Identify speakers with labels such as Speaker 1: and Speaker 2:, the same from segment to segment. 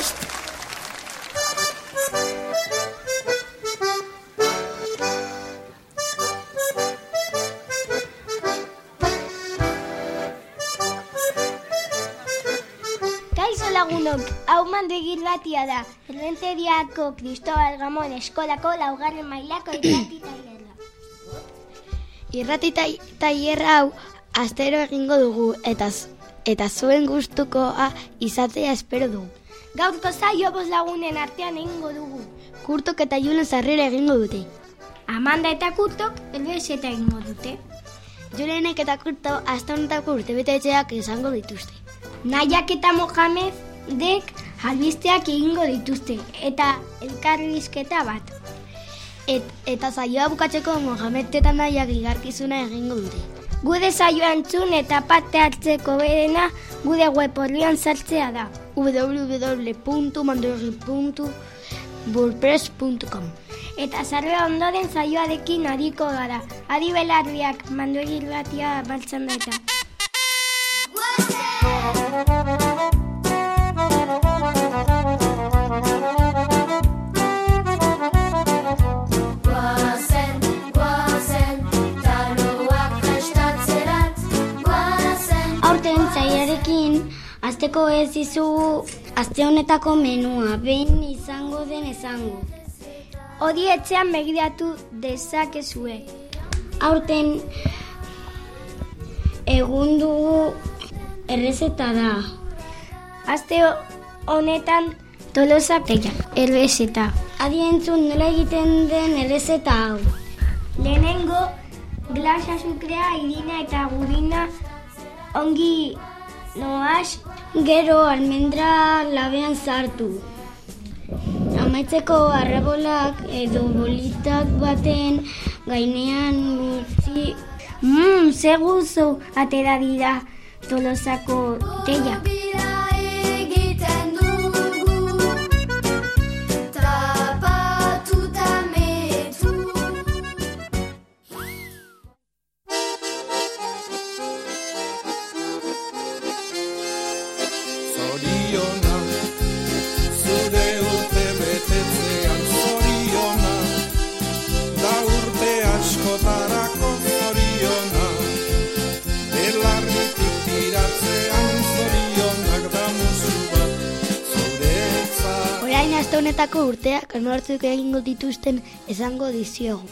Speaker 1: Kaixo lagunok, hau mandegir batia da. Errenteriako Cristobal Gamon eskolako laugarren mailako irrati tailerra.
Speaker 2: Irrati hau astero egingo dugu eta eta zuen gustukoa izatea espero dugu.
Speaker 1: Gaurko zaio bost lagunen artean egingo dugu.
Speaker 2: Kurtok eta Julen sarrera egingo dute.
Speaker 1: Amanda eta Kurtok elbezeta egingo dute.
Speaker 2: Julenek eta Kurto aste honetako urtebetetxeak izango dituzte.
Speaker 1: Naiak eta Mohamedek albisteak egingo dituzte eta elkarrizketa bat.
Speaker 2: Et, eta zaioa bukatzeko Mohamed eta Naiak igarkizuna egingo dute.
Speaker 1: Gude zaioa entzun eta parte hartzeko berena gude web horrian sartzea da.
Speaker 2: www.mandoegi.wordpress.com
Speaker 1: Eta zarrera ondoren zaioarekin ariko gara. Adi belarriak manduegir batia baltzan da
Speaker 2: azteko ez dizu aste honetako menua, behin izango den izango.
Speaker 1: Hori etxean begiratu dezakezue.
Speaker 2: Aurten egun dugu errezeta da.
Speaker 1: Aste honetan tolosa teia, erbezeta.
Speaker 2: Adi entzun nola egiten den errezeta hau.
Speaker 1: Lehenengo, glasa azukrea, irina eta gurina ongi noaz,
Speaker 2: Gero almendra labean sartu. Amaitzeko arrabolak edo bolitak baten gainean utzi
Speaker 1: mmm, ze guzu atera dira tolosako teia.
Speaker 2: Honetako urteak anortzuk egingo dituzten esango diziogu.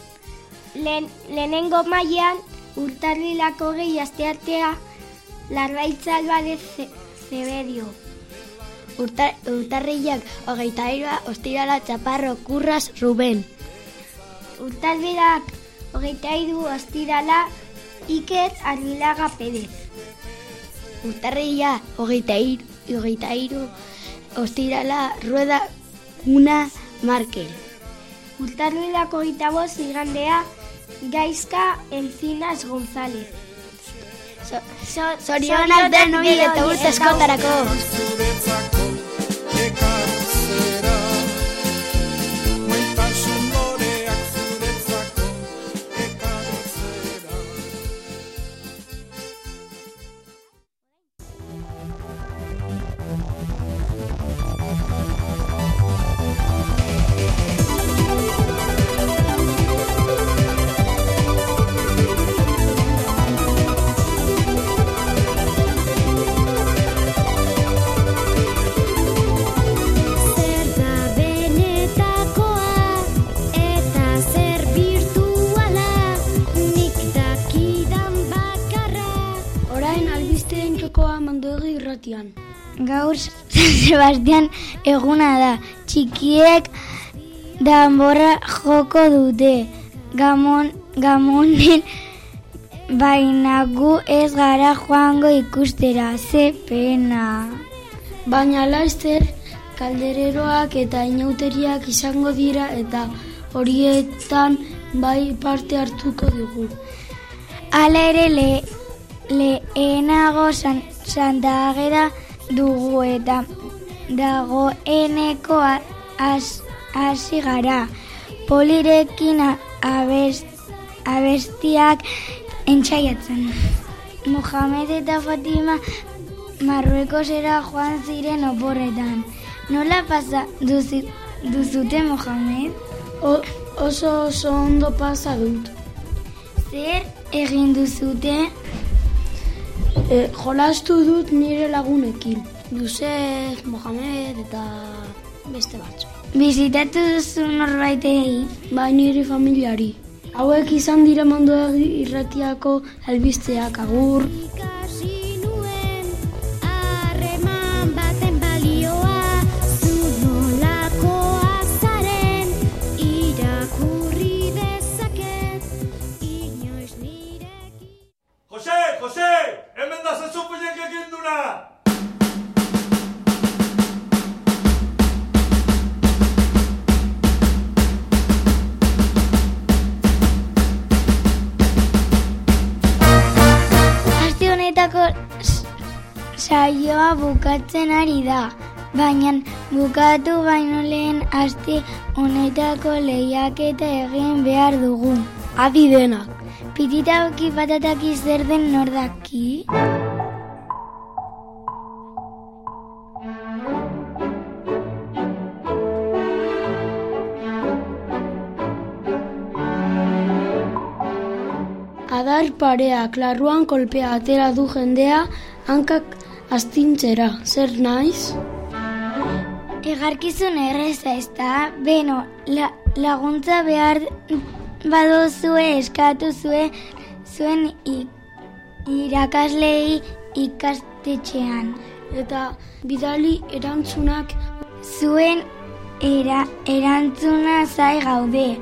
Speaker 1: Lehen, lehenengo mailan urtarrilako gehi asteartea larraitza albade ze, zebedio.
Speaker 2: Urtar, urtarrilak hogeita irua ostirala txaparro kurras Ruben.
Speaker 1: Urtarrilak hogeita iru ostirala Iker Arrilaga Perez.
Speaker 2: Urtarrila hogeita iru, hogeita iru ostirala rueda una Markel.
Speaker 1: Urtarrilako hogeita bost igandea Gaizka Encinas González.
Speaker 2: So, Zorionak denoi eta urte askotarako. Gaur Sebastian eguna da. Txikiek danborra joko dute. Gamon, gamonen baina gu ez gara joango ikustera. Ze pena. Baina laizter kaldereroak eta inauteriak izango dira eta horietan bai parte hartuko dugu. Hala ere le, lehenago san, santagera dugu eta dagoeneko hasi gara. Polirekin abest, abestiak entxaiatzen. Mohamed eta Fatima Marruekosera joan ziren oporretan.
Speaker 3: Nola pasa duzi, duzute Mohamed?
Speaker 4: O, oso oso ondo pasa dut.
Speaker 3: Zer egin duzute?
Speaker 4: E, jolastu dut nire lagunekin. Yusef, Mohamed eta beste batzu.
Speaker 3: Bizitatu duzu norbaitei?
Speaker 4: Bai nire familiari. Hauek izan dira mandoegi irratiako albisteak agur.
Speaker 1: Ikasi
Speaker 5: Jose, hemen da zezu pinek egin duna!
Speaker 3: Aste honetako saioa bukatzen ari da, baina bukatu baino lehen aste honetako lehiaketa egin behar dugu.
Speaker 4: Adi denak.
Speaker 3: Pititauki patataki zer den nordaki?
Speaker 4: Adar parea, klarruan kolpea atera du jendea, hankak astintzera. Zer naiz?
Speaker 3: Egarkizun erreza ez da, beno, la, laguntza behar badozue eskatu zue zuen irakaslei ikastetxean.
Speaker 4: Eta bidali erantzunak
Speaker 3: Zuen era, erantzuna zai gaude.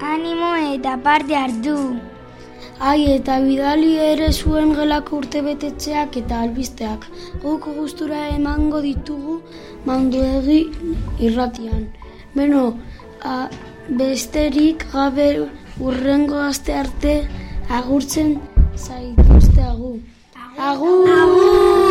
Speaker 3: Animo eta parte hartu.
Speaker 4: Ai, eta bidali ere zuen gelako urtebetetzeak eta albisteak. Guk gustura emango ditugu manduegi irratian. Beno, a, besterik gabe urrengo aste arte agurtzen zaituzte agu. Agur!